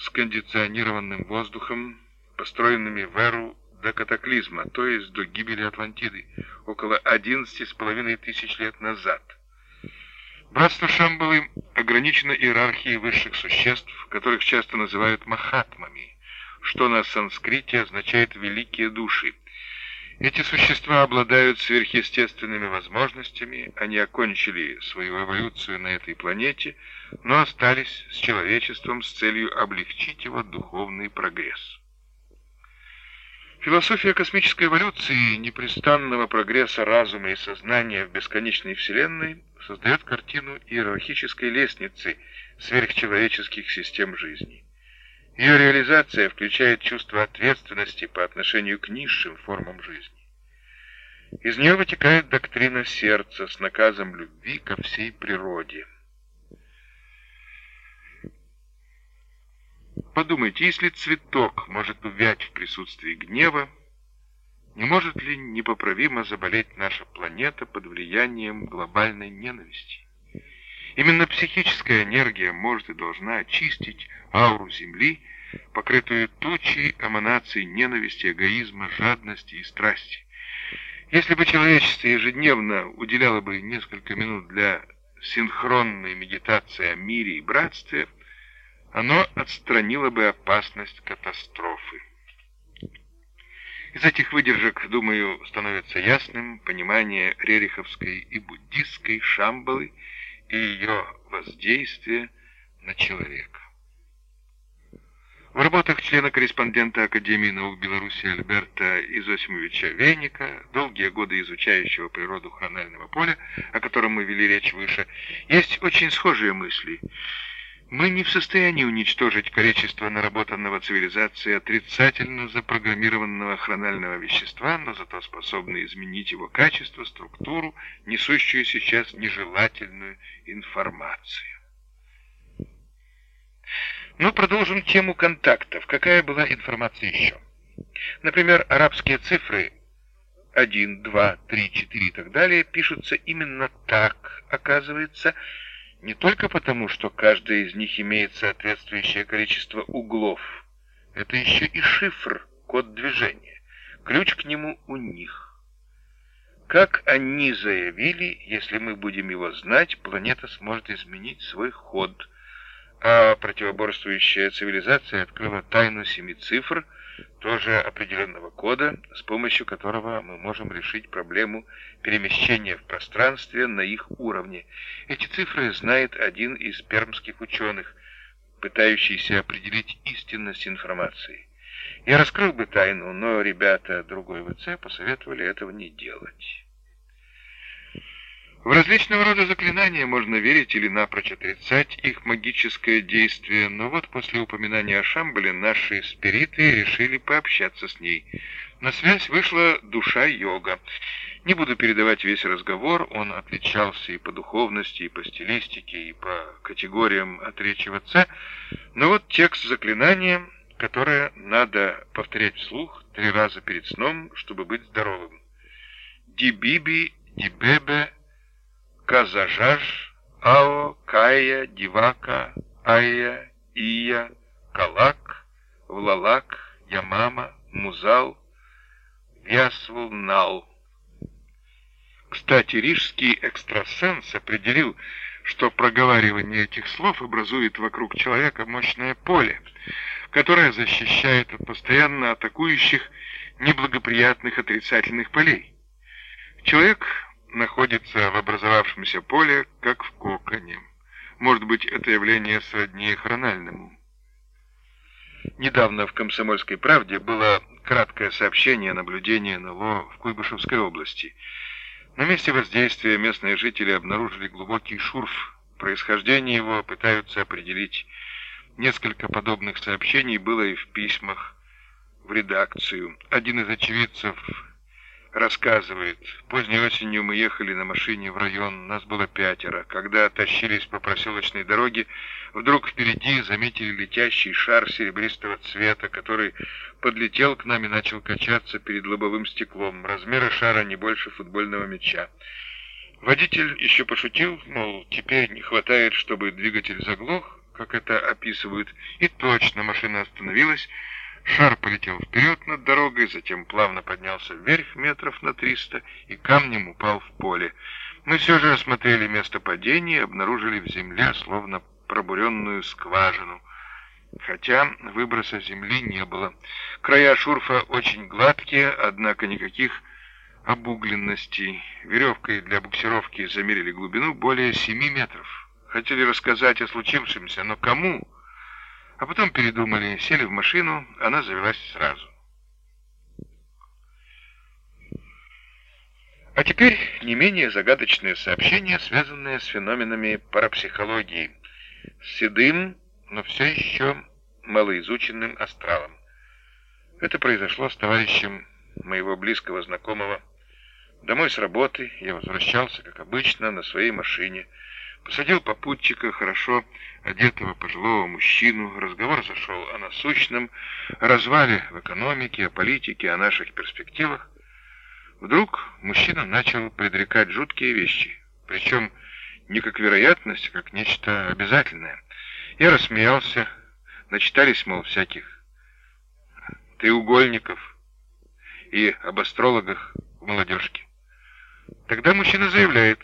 с кондиционированным воздухом, построенными в эру до катаклизма, то есть до гибели Атлантиды, около 11,5 тысяч лет назад. Братство Шамбалы ограничено иерархией высших существ, которых часто называют махатмами, что на санскрите означает «великие души». Эти существа обладают сверхъестественными возможностями, они окончили свою эволюцию на этой планете, но остались с человечеством с целью облегчить его духовный прогресс. Философия космической эволюции, непрестанного прогресса разума и сознания в бесконечной Вселенной создает картину иерархической лестницы сверхчеловеческих систем жизни. Ее реализация включает чувство ответственности по отношению к низшим формам жизни. Из нее вытекает доктрина сердца с наказом любви ко всей природе – Подумайте, если цветок может увять в присутствии гнева, не может ли непоправимо заболеть наша планета под влиянием глобальной ненависти? Именно психическая энергия может и должна очистить ауру Земли, покрытую тучей эманаций ненависти, эгоизма, жадности и страсти. Если бы человечество ежедневно уделяло бы несколько минут для синхронной медитации о мире и братстве – оно отстранило бы опасность катастрофы. Из этих выдержек, думаю, становится ясным понимание рериховской и буддистской Шамбалы и ее воздействие на человека. В работах члена-корреспондента Академии наук Беларуси Альберта Изосимовича Веника, долгие годы изучающего природу хронального поля, о котором мы вели речь выше, есть очень схожие мысли – мы не в состоянии уничтожить количество наработанного цивилизацией отрицательно запрограммированного хронального вещества, но зато способны изменить его качество, структуру, несущую сейчас нежелательную информацию. Ну, продолжим тему контактов. Какая была информация еще? Например, арабские цифры 1, 2, 3, 4 и так далее пишутся именно так, оказывается, не только потому, что каждая из них имеет соответствующее количество углов. Это еще и шифр, код движения. Ключ к нему у них. Как они заявили, если мы будем его знать, планета сможет изменить свой ход. А противоборствующая цивилизация открыла тайну семи цифр – тоже определенного кода, с помощью которого мы можем решить проблему перемещения в пространстве на их уровне. Эти цифры знает один из пермских ученых, пытающийся определить истинность информации. Я раскрыл бы тайну, но ребята другой ВЦ посоветовали этого не делать. В различного рода заклинания можно верить или напрочь отрицать их магическое действие, но вот после упоминания о Шамбале наши спириты решили пообщаться с ней. На связь вышла душа йога. Не буду передавать весь разговор, он отличался и по духовности, и по стилистике, и по категориям от речи в отце, но вот текст заклинания, которое надо повторять вслух три раза перед сном, чтобы быть здоровым. Дибиби, дибебе, Казажаж, Ао, Кая, Дивака, Ая, Ия, Калак, Влалак, Ямама, Музал, Вясвулнал. Кстати, рижский экстрасенс определил, что проговаривание этих слов образует вокруг человека мощное поле, которое защищает от постоянно атакующих неблагоприятных отрицательных полей. Человек находится в образовавшемся поле, как в коконе. Может быть, это явление сродни хрональному. Недавно в «Комсомольской правде» было краткое сообщение о наблюдении НЛО в Куйбышевской области. На месте воздействия местные жители обнаружили глубокий шурф. Происхождение его пытаются определить. Несколько подобных сообщений было и в письмах в редакцию. Один из очевидцев рассказывает. Поздней осенью мы ехали на машине в район, нас было пятеро. Когда тащились по проселочной дороге, вдруг впереди заметили летящий шар серебристого цвета, который подлетел к нам и начал качаться перед лобовым стеклом. Размеры шара не больше футбольного мяча. Водитель еще пошутил, мол, теперь не хватает, чтобы двигатель заглох, как это описывают, и точно машина остановилась, шар полетел вперед над дорогой, затем плавно поднялся вверх метров на триста и камнем упал в поле. Мы все же осмотрели место падения и обнаружили в земле словно пробуренную скважину, хотя выброса земли не было. Края шурфа очень гладкие, однако никаких обугленностей. Веревкой для буксировки замерили глубину более семи метров. Хотели рассказать о случившемся, но кому? А потом передумали, сели в машину, она завелась сразу. А теперь не менее загадочное сообщение, связанное с феноменами парапсихологии, с седым, но все еще малоизученным астралом. Это произошло с товарищем моего близкого знакомого. Домой с работы я возвращался, как обычно, на своей машине. Посадил попутчика, хорошо одетого пожилого мужчину. Разговор зашел о насущном, о развале в экономике, о политике, о наших перспективах. Вдруг мужчина начал предрекать жуткие вещи, причем не как вероятность, а как нечто обязательное. Я рассмеялся, начитались, мол, всяких треугольников и об астрологах в молодежке. Тогда мужчина заявляет,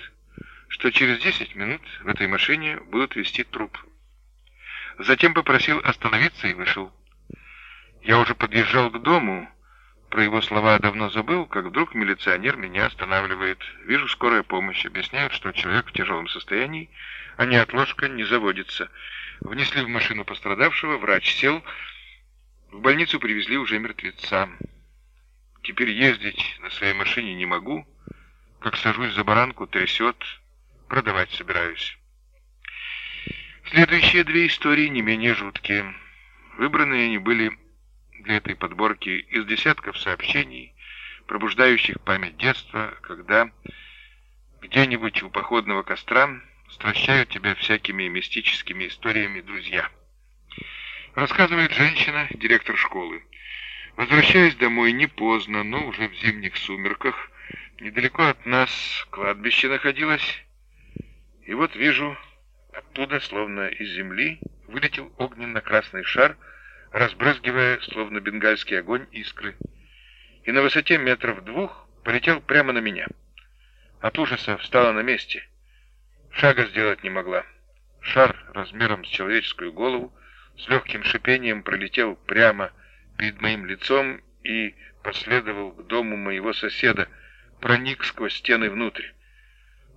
что через 10 минут в этой машине будут вести труп. Затем попросил остановиться и вышел. Я уже подъезжал к дому, про его слова давно забыл, как вдруг милиционер меня останавливает. Вижу скорая помощь, объясняют, что человек в тяжелом состоянии, а неотложка не заводится. Внесли в машину пострадавшего, врач сел, в больницу привезли уже мертвеца. Теперь ездить на своей машине не могу, как сажусь за баранку, трясет, продавать собираюсь. Следующие две истории не менее жуткие. Выбранные они были для этой подборки из десятков сообщений, пробуждающих память детства, когда где-нибудь у походного костра стращают тебя всякими мистическими историями друзья. Рассказывает женщина, директор школы. Возвращаясь домой не поздно, но уже в зимних сумерках, недалеко от нас кладбище находилось, и вот вижу, оттуда, словно из земли, вылетел огненно-красный шар, разбрызгивая, словно бенгальский огонь, искры. И на высоте метров двух полетел прямо на меня. От ужаса встала на месте. Шага сделать не могла. Шар размером с человеческую голову с легким шипением пролетел прямо перед моим лицом и последовал к дому моего соседа, проник сквозь стены внутрь.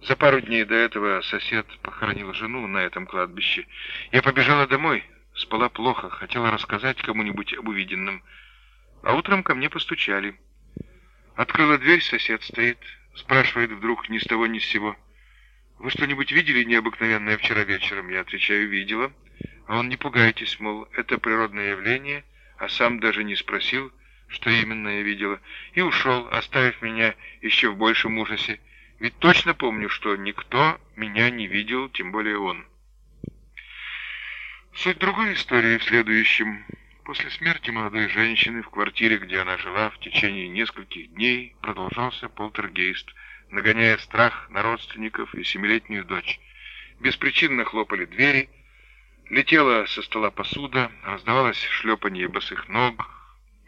За пару дней до этого сосед похоронил жену на этом кладбище. Я побежала домой, Спала плохо, хотела рассказать кому-нибудь об увиденном. А утром ко мне постучали. Открыла дверь, сосед стоит. Спрашивает вдруг ни с того ни с сего. «Вы что-нибудь видели необыкновенное вчера вечером?» Я отвечаю, «видела». А он, не пугайтесь, мол, это природное явление, а сам даже не спросил, что именно я видела, и ушел, оставив меня еще в большем ужасе. Ведь точно помню, что никто меня не видел, тем более он. Суть другой истории в следующем. После смерти молодой женщины в квартире, где она жила в течение нескольких дней, продолжался полтергейст, нагоняя страх на родственников и семилетнюю дочь. Беспричинно хлопали двери, летела со стола посуда, раздавалось шлепанье босых ног,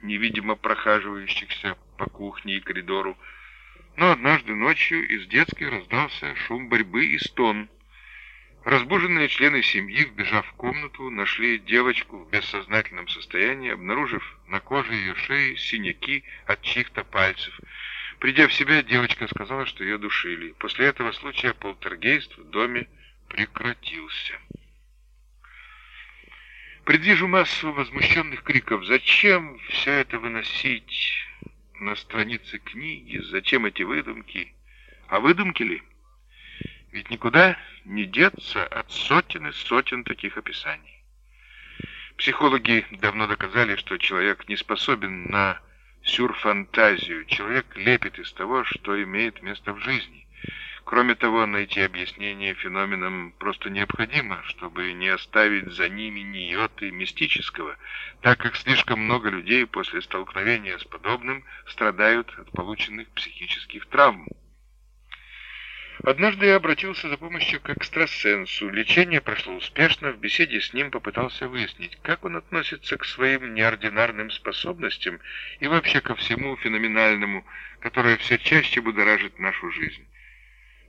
невидимо прохаживающихся по кухне и коридору. Но однажды ночью из детской раздался шум борьбы и стон — Разбуженные члены семьи, вбежав в комнату, нашли девочку в бессознательном состоянии, обнаружив на коже ее шеи синяки от чьих-то пальцев. Придя в себя, девочка сказала, что ее душили. После этого случая полтергейст в доме прекратился. Предвижу массу возмущенных криков. Зачем все это выносить на страницы книги? Зачем эти выдумки? А выдумки ли? Ведь никуда не деться от сотен и сотен таких описаний. Психологи давно доказали, что человек не способен на сюрфантазию. Человек лепит из того, что имеет место в жизни. Кроме того, найти объяснение феноменам просто необходимо, чтобы не оставить за ними ни йоты мистического, так как слишком много людей после столкновения с подобным страдают от полученных психических травм. Однажды я обратился за помощью к экстрасенсу. Лечение прошло успешно. В беседе с ним попытался выяснить, как он относится к своим неординарным способностям и вообще ко всему феноменальному, которое все чаще будоражит нашу жизнь.